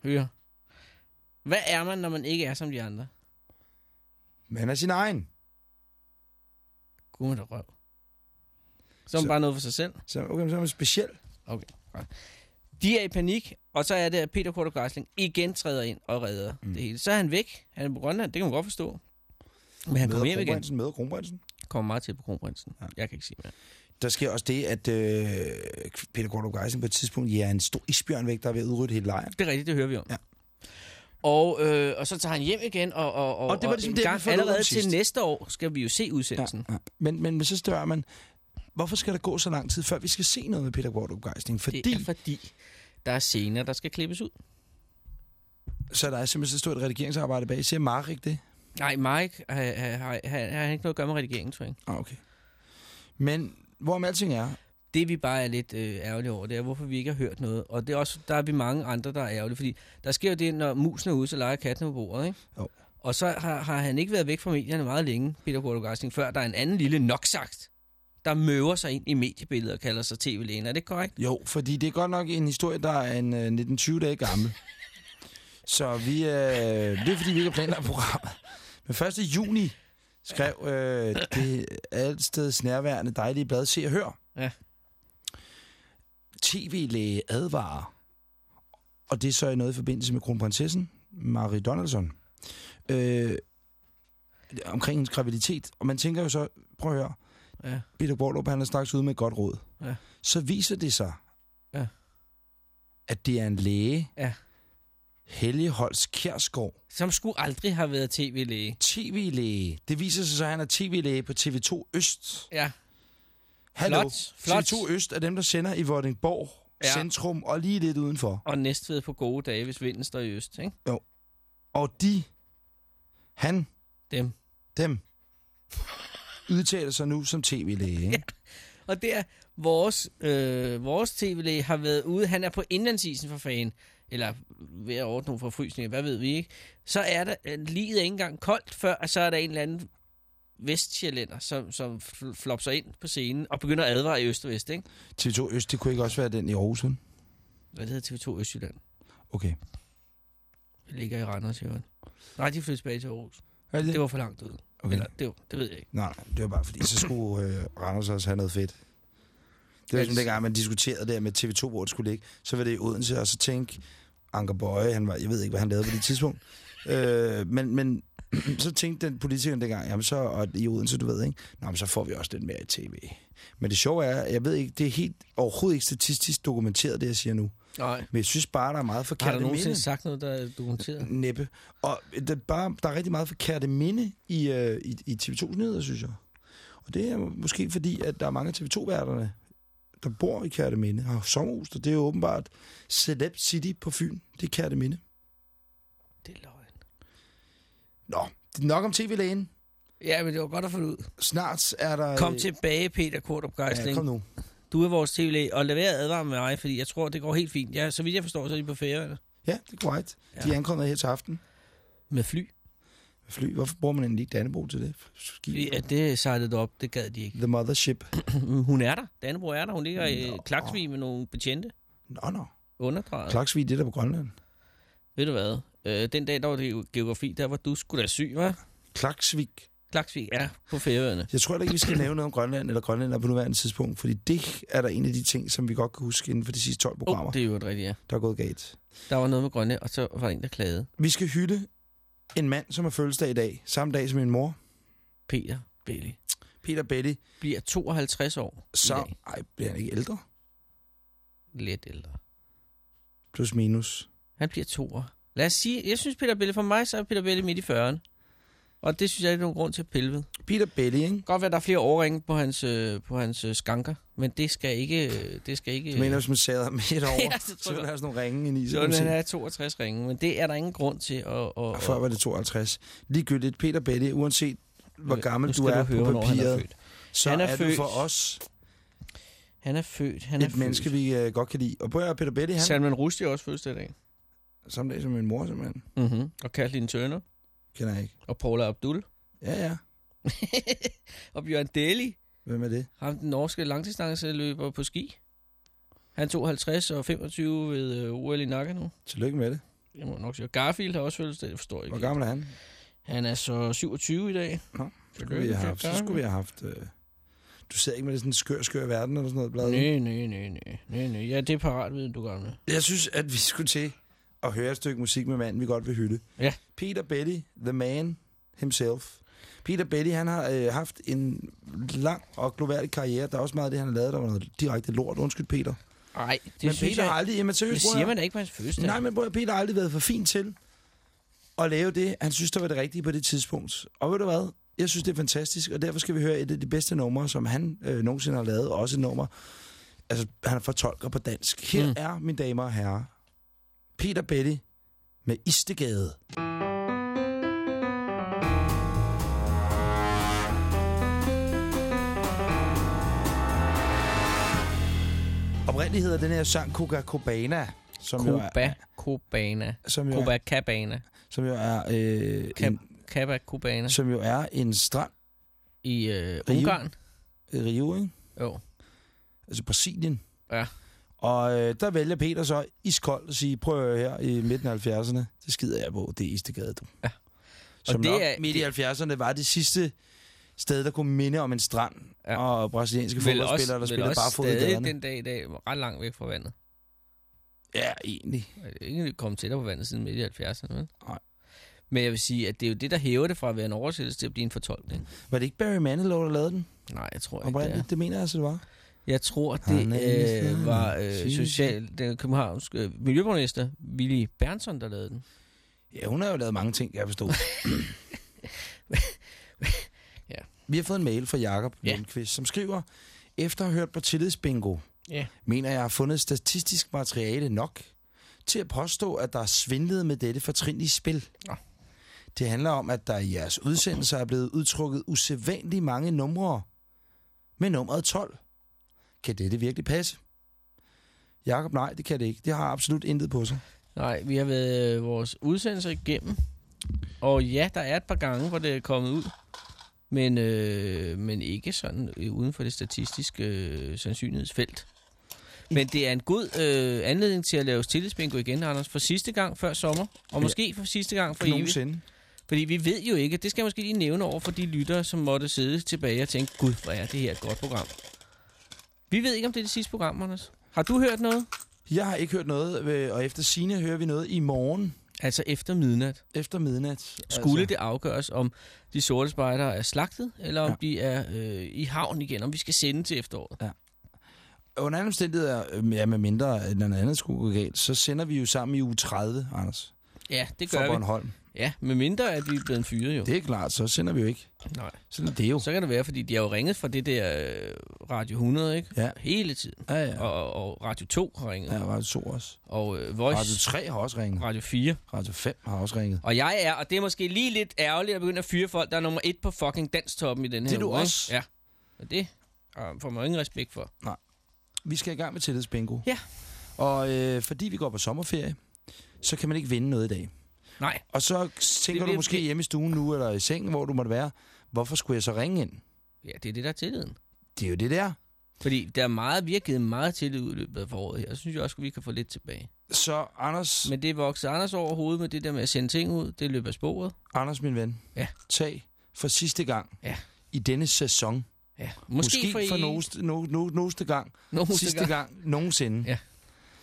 Hører. Hvad er man, når man ikke er som de andre? Man er sin egen. Gud med røv. Så er man Så- bare noget for sig selv. Så, okay, så er man speciel. De er i panik, og så er det, at Peter Porter Geisling igen træder ind og redder Mm. det hele. Så er han væk. Han er på Grønland, det kan man godt forstå. Men han kommer hjem igen. Møder kronprinsen. Kommer meget til på kronprinsen. Ja. Jeg kan ikke sige mere. Der sker også det, at øh, Peter Gordo Geisen på et tidspunkt giver en stor isbjørn væk, der er ved at udrydde hele lejren. Det er rigtigt, det hører vi om. Ja. Og, øh, og så tager han hjem igen, og, og, og, Og det var ligesom det, gang, allerede til næste år skal vi jo se udsendelsen. Ja. Men, men, men så spørger man, hvorfor skal der gå så lang tid, før vi skal se noget med Peter Gordo Geisling? Fordi Det er fordi, der er scener, der skal klippes ud. så der er simpelthen så stort et redigeringsarbejde bag. Siger Marek det? Nej, Mike har, har, har, har, har ikke noget at gøre med redigeringen, tror jeg. Ah, okay. Men hvorom alting er, Det vi bare er lidt øh, ærgerlige over, det er, hvorfor vi ikke har hørt noget. Og det er også, der er vi mange andre, der er ærgerlige, fordi der sker jo det, når musen er ude, så leger katten på bordet, ikke? Jo. Og så har, har han ikke været væk fra medierne meget længe, Peter Korto Geisling, før der er en anden lille noksagt, der møver sig ind i mediebilledet og kalder sig tv-lægen. Er det korrekt? Jo, fordi det er godt nok en historie, der er en øh, 19-20 dage gammel. Så vi, øh, det er fordi, vi ikke har planlagt programmet. Men 1. juni skrev øh, det altsteds nærværende dejlige blad Se og Hør. Ja. TV-læge advarer. Og det er så noget i forbindelse med kronprinsessen, Marie Donaldson. Øh, omkring hendes graviditet. Og man tænker jo så, prøv at høre, Ja. Peter Borlup, han er straks ude med et godt råd. Ja. Så viser det sig, Ja. at det er en læge, Ja. Helge Holst Kjærsgaard, Som skulle aldrig have været tv-læge. tv-læge. Det viser sig så, at han er tv-læge på TV2 Øst. Ja. Hallo, Flot, flot. TV2 Øst er dem, der sender i Vordingborg Ja. ja. centrum og lige lidt udenfor. Og næstved på gode dage, hvis vinden står i øst, ikke? Og de, han, Dem. dem, udtaler sig nu som tv-læge. ikke? Og der, vores, øh, vores tv-læge har været ude, han er på indlandsisen for fan, eller ved at ordne nogle forfrysninger, hvad ved vi ikke. Så er der, livet ikke engang koldt, før at så er der en eller anden vestjyllænder, som, som fl- flopser ind på scenen og begynder at advare i øst og vest, ikke? TV2 Øst, det kunne ikke også være den i Aarhus, vel? Hvad det hedder TV2 Østjylland? Okay. Det ligger i Randers, Jørgen. Nej, de flytter tilbage til Aarhus. Det? Det var for langt ud. okay. Eller, det, var, det ved jeg ikke. Nej, det var bare fordi, så skulle øh, Randers også have noget fedt. Det var som dengang, man diskuterede der med TV2, hvor det skulle ligge. Så var det i Odense, og så tænkte Anker Bøje, han var, jeg ved ikke, hvad han lavede på det tidspunkt. øh, men, men så tænkte den politikeren dengang, jamen så, og i Odense, du ved, ikke? Nå, men så får vi også den mere i tv. Men det sjove er, jeg ved ikke, det er helt overhovedet ikke statistisk dokumenteret, det jeg siger nu. Nej. Men jeg synes bare, der er meget Har forkert der nogensinde minde. sagt noget, der er dokumenteret? Næppe. Og der, er bare, der er rigtig meget forkerte minde i, øh, i, i TV2's nyheder, synes jeg. Og det er måske fordi, at der er mange af TV2-værterne, der bor i Kærteminde, har sommerhus, og det er jo åbenbart Celeb City på Fyn. Det er Kærteminde. Det er løgn. Nå, det er nok om tv-lægen. Ja, men det var godt at få ud. Snart er der... Kom øh, tilbage, Peter Kortrup Ja, Geisling. kom nu. Du er vores tv-læge, og lad være at advare med mig, fordi jeg tror, det går helt fint. Ja, så vidt jeg forstår, så er de på færøerne. Ja, det er korrekt. Ja. De er ankommet her til aften. Med fly. Fly. Hvorfor bruger man egentlig ikke Dannebro til det? Fordi at det sejlede op, det gad de ikke. The Mothership. Hun er der. Dannebro er der. Hun ligger i. Klaksvig med nogle betjente. Nå, nå. Underdrejet. Klaksvig, det er der på Grønland. Ved du hvad? Øh, den dag, der var det geografi, der var du skulle da syg, hva'? Klaksvig. Klaksvig er på færøerne. Jeg tror ikke, vi skal lave noget om Grønland eller Grønland på nuværende tidspunkt, fordi det er der en af de ting, som vi godt kan huske inden for de sidste 12 programmer, Oh, det er jo rigtigt, ja. der er gået galt. Der var noget med Grønne, og så var der en, der klagede. Vi skal hylde en mand, som har fødselsdag i dag, samme dag som min mor, Peter Belli Peter Betty. bliver 52 år Så, ej, bliver han ikke ældre? Lidt ældre. Plus minus. Han bliver toer. Lad os sige, jeg synes Peter Belli, for mig så er Peter Belli midt i 40'erne. Og det synes jeg ikke er nogen grund til at pille ved. Peter Betty, ikke? Godt være, der er flere overringe på hans, øh, på hans øh, skanker, men det skal ikke... Øh, det skal ikke Du mener, hvis man sad midt over, Ja, tror så ville der have sådan nogle ringe ind i. Så så man han er 62 ringe, men det er der ingen grund til at... at, Og før var det 52. Ligegyldigt, Peter Betty, uanset hvor gammel du er høre, på hvornår han er papiret, født. så Han er er, du født- for os Han er født. Han er et menneske, vi uh, godt kan lide. Og prøv at Peter Betty, han Salman Rushdie også fødselsdag i dag. samme dag som min mor, simpelthen. Mm-hmm. Og Kathleen Turner. Kender jeg ikke. Og Paula Abdul. Ja, ja. og Bjørn Deli. Hvem er det? Ham den norske langdistanceløber på ski. Han tog 50 og 25 ved øh, OL i Nagano. Tillykke med det. Jeg må nok sige. Garfield har også fødselsdag, det forstår jeg Hvor ikke. gammel er han? Han er så 27 i dag. Nå, Så skulle vi have haft, så skulle vi have haft øh, du sidder ikke med det sådan skør, skør verden eller sådan noget blad. Nej, nej, nej, nej, nej, nej. Ja, det er parat, ved du gamle. Jeg synes, at vi skulle til at høre et stykke musik med manden, vi godt vil hylde. Ja. Peter Betty, the man himself. Peter Betty, han har øh, haft en lang og gloværdig karriere. Der er også meget af det, han har lavet, der var noget direkte lort. Undskyld, Peter. Nej, det men Peter jeg... har aldrig... Jamen, det seriøst, bror, siger man da ikke på hans fødselsdag. Nej, men bror, Peter har aldrig været for fin til at lave det, han synes, der var det rigtige på det tidspunkt. Og ved du hvad? Jeg synes, det er fantastisk, og derfor skal vi høre et af de bedste numre, som han øh, nogensinde har lavet. Også et nummer, altså han fortolker på dansk. Her mm. er, mine damer og herrer, Peter Betty med Istegade. Oprindeligt hedder den her sang Coca Cobana, som jo er, Koba, Kobana, som jo er, Koba Cabana. som jo er øh, Cab- en, Copacabana som jo er en strand i øh, Rio. Ungarn. Rio, ikke? Jo. Altså Brasilien. Ja. Og øh, der vælger Peter så iskoldt at sige, prøv her i midten af 70'erne, det skider jeg på, det er Istegade, du. Ja. Som det nok er- midt i 70'erne var det sidste sted, der kunne minde om en strand, Ja. og brasilianske fodboldspillere, der spillede bare fod i gaderne. den dag i dag ret langt væk fra vandet. Ja, egentlig. Jeg er ikke kommet tættere på vandet siden midt i 70'erne, vel? Nej. Men jeg vil sige, at det er jo det, der hæver det fra at være en oversættelse til at blive en fortolkning. Var det ikke Barry Manilow, der lavede den? Nej, jeg tror ikke, det er. Det, mener jeg altså, det var. Jeg tror, det øh, var øh, social, den københavnske øh, miljøborgmester, Willy Bernsson, der lavede den. Ja, hun har jo lavet mange ting, jeg forstå. Ja. Vi har fået en mail fra Jakob Ja. Lundqvist, som skriver, efter at have hørt på tillidsbingo, Ja. mener jeg har fundet statistisk materiale nok til at påstå, at der er svindlet med dette fortrinlige spil. Nå. Det handler om, at der i jeres udsendelser er blevet udtrukket usædvanligt mange numre med nummeret 12. Kan dette virkelig passe? Jakob, nej, det kan det ikke. Det har absolut intet på sig. Nej, vi har været øh, vores udsendelser igennem. Og ja, der er et par gange, hvor det er kommet ud. Men, øh, men ikke sådan øh, uden for det statistiske øh, sandsynlighedsfelt. Men det er en god øh, anledning til at lave tillidsbingo igen, Anders, for sidste gang før sommer. Og måske for sidste gang for evigt. Nogensinde. Fordi vi ved jo ikke, det skal jeg måske lige nævne over for de lyttere, som måtte sidde tilbage og tænke, gud, hvor er det her et godt program. Vi ved ikke, om det er det sidste program, Anders. Har du hørt noget? Jeg har ikke hørt noget, øh, og efter sine hører vi noget i morgen Altså efter midnat. efter midnat. Skulle altså, det afgøres, om de sorte spejdere er slagtet, eller om Ja. de er øh, i havn igen, om vi skal sende til efteråret? Under andre omstændigheder, øh, ja, med mindre at noget andet skulle gå galt, så sender vi jo sammen i uge 30, Anders, Ja, det for gør vi. Ja, med mindre at vi er blevet fyret jo. Det er klart, så sender vi jo ikke. Nej. Sådan er det jo. Så kan det være, fordi de har jo ringet fra det der øh, Radio 100, ikke? Ja. Hele tiden. Ja, ja. Og, og Radio 2 har ringet. Ja, Radio 2 også. Og øh, Voice. Radio 3 har også ringet. Radio 4. Radio 5 har også ringet. Og jeg er, og det er måske lige lidt ærgerligt at begynde at fyre folk, der er nummer et på fucking danstoppen i den her Det er du uge, ikke? også. Ja. Og det øh, får man jo ingen respekt for. Vi skal i gang med tillidsbingo. Ja. Og øh, fordi vi går på sommerferie, så kan man ikke vinde noget i dag. Nej, Og så tænker Det- du måske det- hjemme i stuen nu, eller i sengen, hvor du måtte være. Hvorfor skulle jeg så ringe ind? ja, det er det, der er tilliden. Det er jo det der. Fordi der er meget, vi har givet meget tillid i løbet af foråret her. Jeg synes jeg også, at vi kan få lidt tilbage. Så Anders, Men det voksede Anders over hovedet med det der med at sende ting ud. Det løber af sporet. Anders min ven, Ja. tag for sidste gang Ja. i denne sæson. Ja, Måske, måske, for, for i- noste, no, no, noste gang, Noste sidste gang. gang nogensinde, Ja.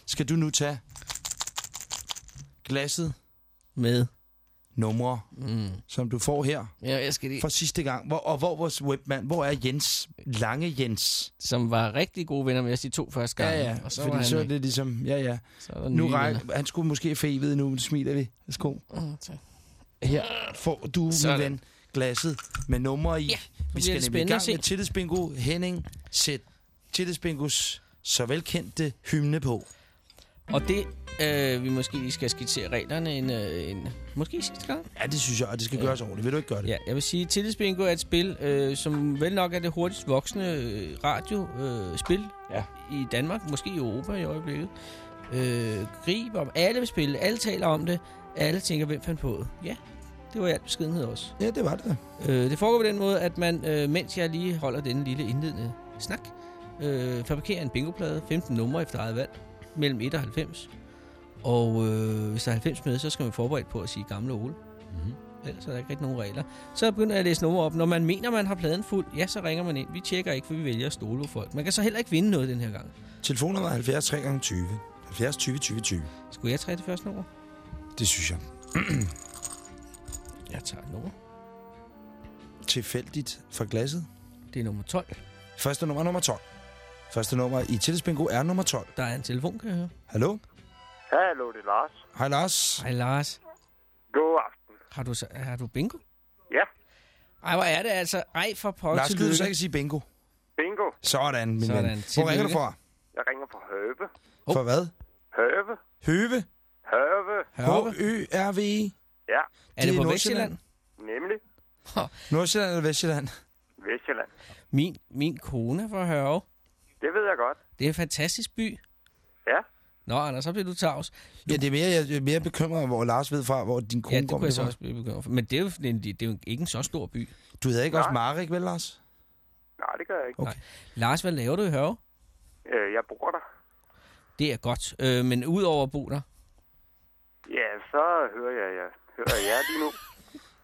skal du nu tage glasset Med. numre, Mm. som du får her Ja, jeg skal lige... for sidste gang. Hvor, og hvor vores webmand, hvor er Jens? Lange Jens. Som var rigtig gode venner med os de to første gange. Ja, ja, Og så fordi så er væk. det ligesom, ja, ja. Så Nu ræk, han skulle måske fævet nu, smiler vi. Værsgo. Mm, tak. Her får du, Sådan. min ven, glasset med numre i. Ja, vi skal nemlig i gang med tillidsbingo. Henning, sæt tillidsbingos så velkendte hymne på. Og det, øh, vi måske lige skal skitsere reglerne en, øh, en måske sidste gang. Ja, det synes jeg, og det skal gøres ordentligt. Vil du ikke gøre det? Ja, jeg vil sige, Tillidsbingo er et spil, øh, som vel nok er det hurtigst voksende øh, radiospil øh, spil Ja. i Danmark, måske i Europa i øjeblikket. Øh, grib om, alle vil spille, alle taler om det, alle tænker, hvem fandt på det. Ja, det var i al beskedenhed også. Ja, det var det. Øh, det foregår på den måde, at man, øh, mens jeg lige holder denne lille indledende snak, øh, fabrikerer en bingoplade, 15 numre efter eget valg, mellem 1 og 90. Og øh, hvis der er 90 med, så skal man forberedt på at sige gamle Ole. Mm-hmm. Ellers er der ikke rigtig nogen regler. Så begynder jeg at læse numre op. Når man mener, man har pladen fuld, ja, så ringer man ind. Vi tjekker ikke, for vi vælger at stole på folk. Man kan så heller ikke vinde noget den her gang. Telefonnummer er 70 3 gange 20. 70 20 20 20. Skulle jeg tage det første nummer? Det synes jeg. Jeg tager et nummer. Tilfældigt for glasset. Det er nummer 12. Første nummer er nummer 12. Første nummer i tillidsbingo er nummer 12. Der er en telefon, kan jeg høre. Hallo? Hallo, det er Lars. Hej Lars. Hej Lars. God aften. Har du, så- har du bingo? Ja, Ej, hvor er det altså. Ej, for pokker Lars, til skal du så ikke sige bingo? bingo. Sådan, min Sådan. ven. Hvor Tillykke. ringer du fra? Jeg ringer fra Høve. Hov. For hvad? Høve. Høve? Høve. Hørve. H-Ø-R-V-E. Ja, Er det det er på Nordsjælland. Vestjylland? nemlig Nordsjælland eller Vestjylland? Vestjylland. Min, min kone er fra Hørve. Det ved jeg godt. Det er en fantastisk by. Ja, Nå, Anders, så bliver du tavs. Ja, det er mere, jeg er mere bekymret hvor Lars ved fra, hvor din kone Ja, det kommer kunne jeg så fra. også blive bekymret for. Men det er, jo, det, er, det er jo ikke en så stor by. Du hedder ikke også Nej. Marik, vel, Lars? Nej, det gør jeg ikke. Okay. Lars, hvad laver du i Hørve? Øh, jeg bor der. Det er godt. Øh, men udover at bo der, Ja, så hører jeg, jeg hører jer lige nu.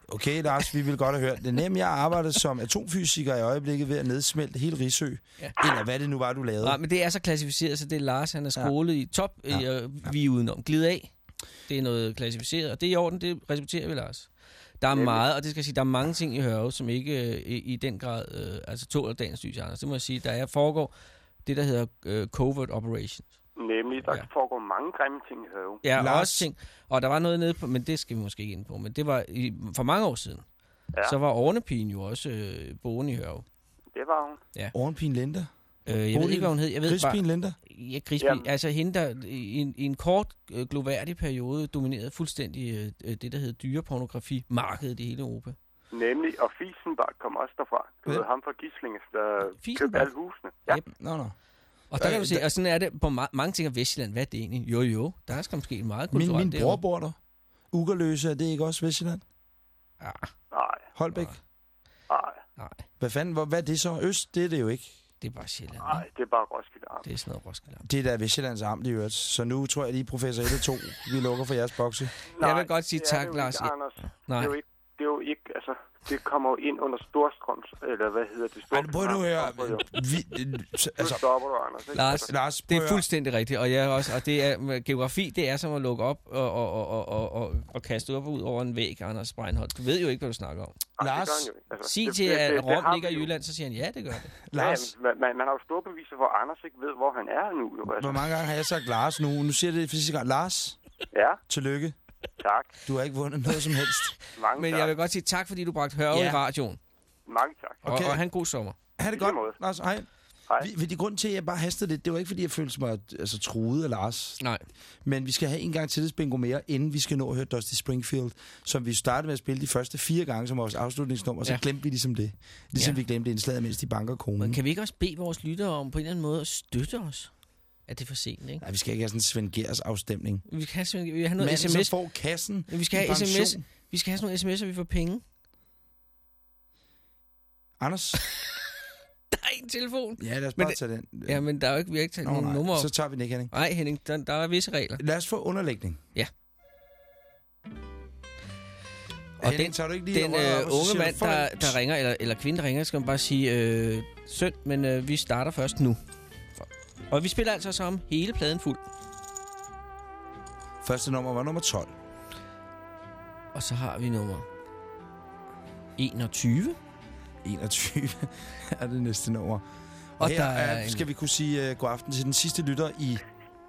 Okay, Lars, vi vil godt have hørt det. Nem, jeg arbejder som atomfysiker i øjeblikket ved at nedsmelte hele Risø. Ja. Eller hvad det nu var, du lavede. Nej, men det er så klassificeret, så det er Lars, han er Ja. skolet i top, Ja. ja. øh, vi er udenom. Glid af. Det er noget klassificeret, og det er i orden, det respekterer vi, Lars. Der er meget, og det skal jeg sige, der er mange ting i Hørve, som ikke øh, i, i den grad øh, altså tåler dagens lys, Anders. Det må jeg sige. Der er foregår det, der hedder øh, covert operations. Nemlig, der Ja. ja. foregår mange grimme ting i Høve. Ja, og Lars- også ting. Og der var noget nede på, men det skal vi måske ikke ind på, men det var i, for mange år siden. Ja. Ja. Så var Ornepigen jo også øh, boende i Hørve. Det var hun. Ovenpin Linda. Øh, jeg ved Bodil- ikke, hvad hun hed. Jeg ved bare, Krispin Linda. Ja, Grisby. Jamen. Altså hende, der i en, i en kort, øh, gloværdig periode dominerede fuldstændig øh, øh, det, der hed dyrepornografi-markedet i hele Europa. Nemlig, og Fiesenbart kom også derfra. Du Ja. ved ham fra Gislinge, der købte Fiesenbart? alle husene. Ja, Yep. Nå, nå. Og der Øh, kan du se, der- og sådan er det på ma- mange ting af Vestjylland. Hvad er det egentlig? Jo, jo, der er måske meget Min, kulturelt. min det bror bor der. Ugerløse, er det ikke også Vestjylland? Ja, nej, Holbæk? Nej. nej, nej, Hvad fanden, hvor, hvad er det så? Øst, det er det jo ikke. det er bare Sjælland. nej, det er bare Roskilde Amt. Det er sådan noget Roskilde. Amt. Det er da Vestjyllands Amt i øvrigt. Så nu tror jeg lige, professor 1 og 2, vi lukker for jeres bokse. Jeg vil godt sige det tak, det Lars. Ikke, Anders. Det Nej, er jo ikke, det er jo ikke, altså, det kommer jo ind under Storstrøms, eller hvad hedder det? Ej, prøv nu. Storstrøms- Vi, Nu altså, stopper du, Anders. Ikke? Lars, Altså, Lars, det er fuldstændig rigtigt. Og, jeg også, og det er, geografi, det er som at lukke op og, og, og, og, og, og, og kaste op ud over en væg, Anders Breinholt. Du ved jo ikke, hvad du snakker om. ej, Lars, jo. Altså, Sig det- til, at det- det Rom ligger i. Jylland, så siger han, ja, det gør det. Lars, Ja, men man, man har jo store beviser for, at Anders ikke ved, hvor han er nu. Jo, altså. hvor mange gange har jeg sagt Lars nu? Nu siger det sidste gang. Lars, Ja, tillykke. Tak. Du har ikke vundet noget som helst. Mange Men tak. jeg vil godt sige tak, fordi du bragte Hørve Ja. i radioen. Mange tak. Og, Okay. og have en god sommer. Ha' det godt, måde. Lars. Hej. Hej. Vi, fordi grund til, at jeg bare hastede lidt, det var ikke, fordi jeg følte mig altså, truet af Lars. Nej. Men vi skal have en gang tillidsbingo mere, inden vi skal nå at høre Dusty Springfield, som vi startede med at spille de første fire gange som vores afslutningsnummer, så Ja. glemte vi ligesom det. Ligesom Ja. vi glemte indslaget, mens de banker konen. Men kan vi ikke også bede vores lyttere om på en eller anden måde at støtte os? Er det for sent, ikke? Nej, vi skal ikke have sådan en Svend Gers afstemning. Vi skal have, vi have noget Manden, sms. som får kassen Vi skal have sms. Vi skal have sådan nogle sms'er, vi får penge. Anders? Der er en telefon. Ja, lad os Men bare det- tage den. Ja, men der er jo ikke, vi har ikke taget nogen op. så tager vi den ikke, Henning. Nej, Henning, der, der er visse regler. Lad os få underlægning. Ja. Og Henning, den- tager du ikke lige Den øh, så unge mand, der, der ringer, eller, eller kvinde, der ringer, skal man bare sige, øh, synd, men øh, vi starter først nu. Og vi spiller altså så om hele pladen fuld. Første nummer var nummer 12. Og så har vi nummer 21. 21 er det næste nummer. Og, Og her der er, er en- skal vi kunne sige uh, god aften til den sidste lytter i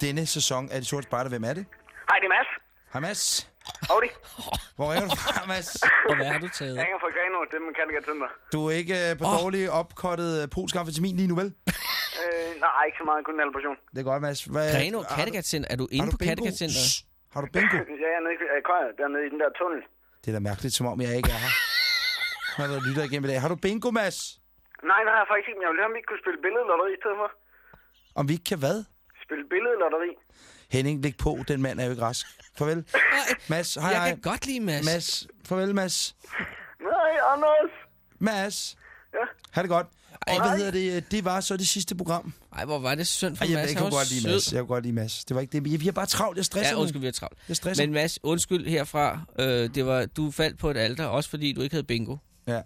denne sæson af De Sorte Spejder. Hvem er det? Hej, det er Mads. Hej Mads. Howdy. Hvor er du fra, Mads? Og hvad har du taget? Jeg ringer fra Greno, det er Mechanical Center. Du er ikke uh, på oh. dårlig opkottet uh, polsk amfetamin lige nu, vel? Øh, nej, ikke så meget, kun en halv portion. Det er godt, Mads. Hvad, Greno Kattegat Center. Er du inde på? Kattegat Center? Har du bingo? Ja, jeg er nede i øh, Køjer, dernede i den der tunnel. Det er da mærkeligt, som om jeg ikke er her. Har du lytter igennem i dag. Har du bingo, Mads? Nej, nej, jeg har faktisk ikke, men jeg ville høre, om vi ikke kunne spille billedlotteri i stedet for. Om vi ikke kan hvad? Spille billedlotteri. Henning, læg på. Den mand er jo ikke rask. Farvel. Mads, hej Jeg hej. kan godt lide Mads. Mads, farvel Mads. Nej, Anders. Mads. Ja. Ha' det godt. Ej. hvad hedder det? Det var så det sidste program. Ej, hvor var det synd for Ej, jeg, Mads. jeg, var godt lide. Mads. Jeg kan godt lide Mads. Det var ikke det. Vi har bare travlt. Jeg stresser Ja, undskyld, vi har travlt. Jeg stresser. Men Mads, undskyld herfra. Øh, det var, du faldt på et alter, også fordi du ikke havde bingo. Ja.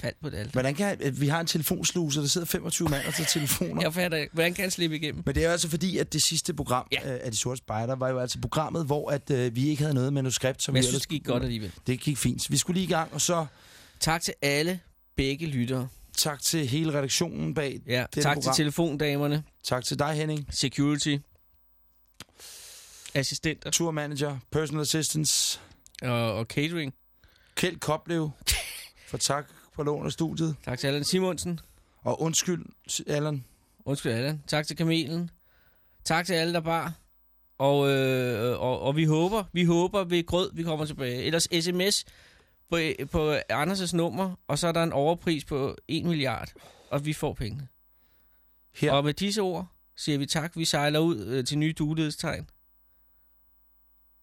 Faldt på et alter. Hvordan kan at vi har en telefonsluse, der sidder 25 mand og tager telefoner. Jeg fatter ikke. Hvordan kan han slippe igennem? Men det er altså fordi, at det sidste program Ja. ja. af De Sorte Spejder var jo altså programmet, hvor at, øh, vi ikke havde noget manuskript. Som Men jeg vi synes, ellers- det gik godt alligevel. Det gik fint. Vi skulle lige i gang, og så Tak til alle, begge lyttere. Tak til hele redaktionen bag Ja, dette tak program. til telefondamerne, Tak til dig, Henning. security, assistenter Tour manager, personal assistance, og, og catering. Kjeld Koplev, for tak på lån af studiet. Tak til Allan Simonsen. Og undskyld, Allan. Undskyld, Allan. Tak til Kamelen. Tak til alle, der bar. Og, øh, og, og vi håber, vi håber ved grød, vi kommer tilbage. Ellers sms på, på Anders' nummer, og så er der en overpris på 1 milliard, og vi får pengene. Her. Og med disse ord, siger vi tak. Vi sejler ud øh, til nye duelighedstegn.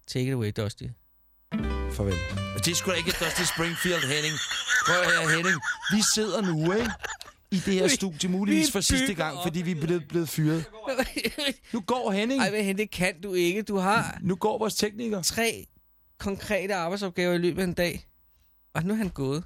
Take it away, Dusty. Farvel. Det er sgu da ikke Dusty Springfield, Henning. Prøv at høre, Henning. Vi sidder nu, ikke? I det her studie, muligvis vi for sidste gang, fordi vi er blevet, blevet fyret. Nu går Henning. Ej, men det kan du ikke. Du har Nu går vores tekniker. tre konkrete arbejdsopgaver i løbet af en dag. Og nu er han gået.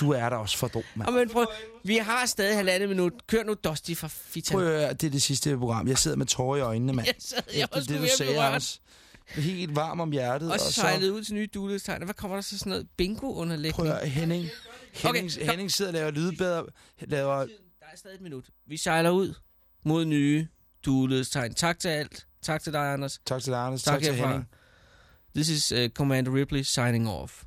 Du er der også for dum, mand. Og men prøv, vi har stadig halvandet minut. Kør nu Dusty fra Fita. Prøv at høre, det er det sidste program. Jeg sidder med tårer i øjnene, mand. Jeg sad jeg Efter også det, du sagde, rørt. Anders. Helt varm om hjertet. Og Og, så så, sejlede ud til nye duelighedstegn. Hvad kommer der så sådan noget bingo-underlægning? prøv at høre, Henning. Henning, Okay, Henning sidder og laver lydbedre. Laver, Der er stadig et minut. Vi sejler ud mod nye duelighedstegn. Tak til alt. Tak til dig, Anders. tak til dig, Anders. Tak, Tak, til herfra. Henning. This is uh, Commander Ripley signing off.